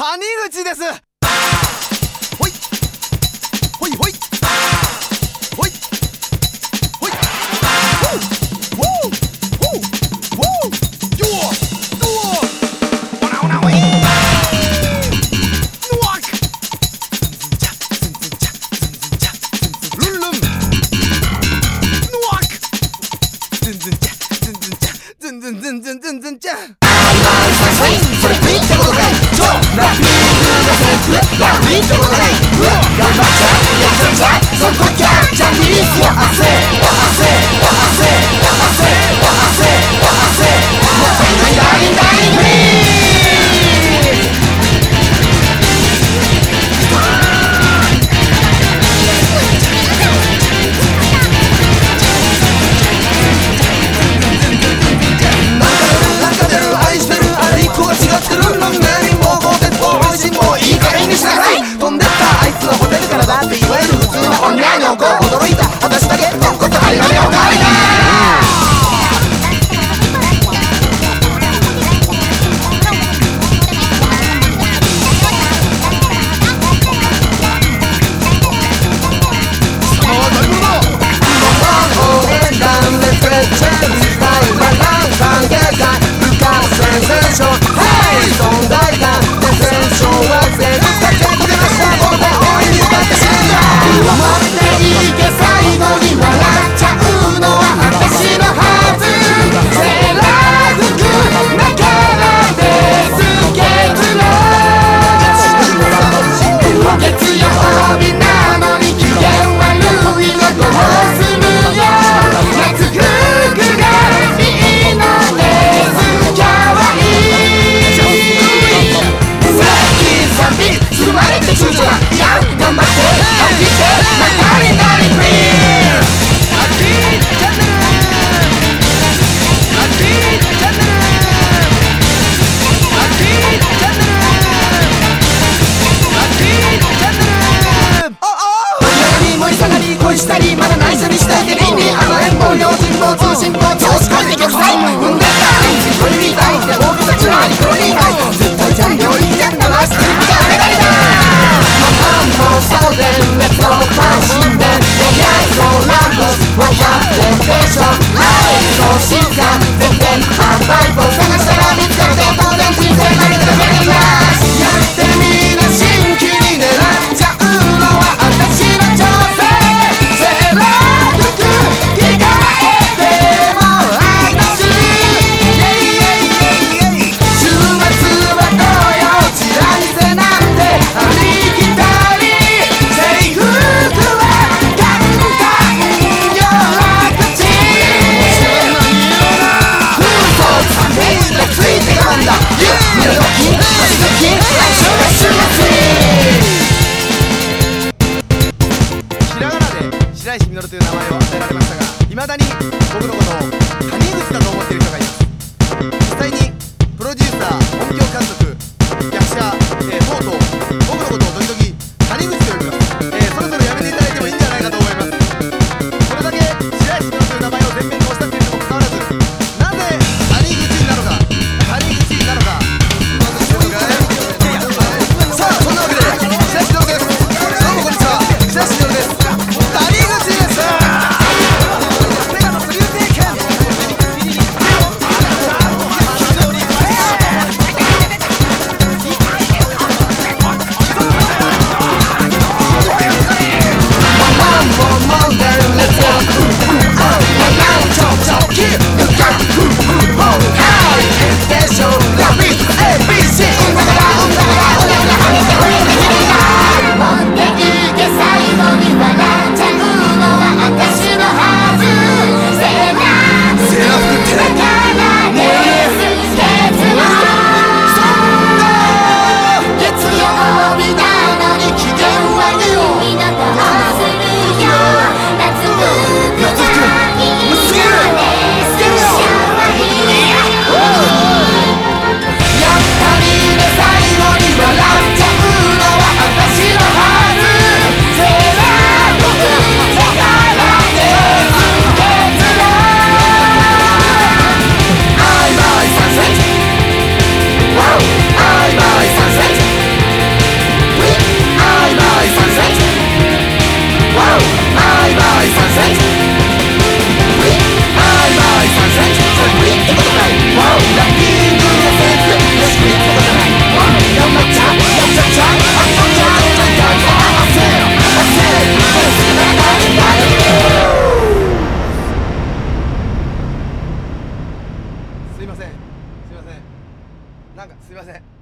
谷口です。ほい。ほいほい。tonko odoroita Otasitake tonko ta Aira César 白石稔という名前を与えられましたがいまだに僕のことを谷口だと思っている人がいます。実際にプロデューサー音響監督役者、えー、すいません。すいません。なんかすいません。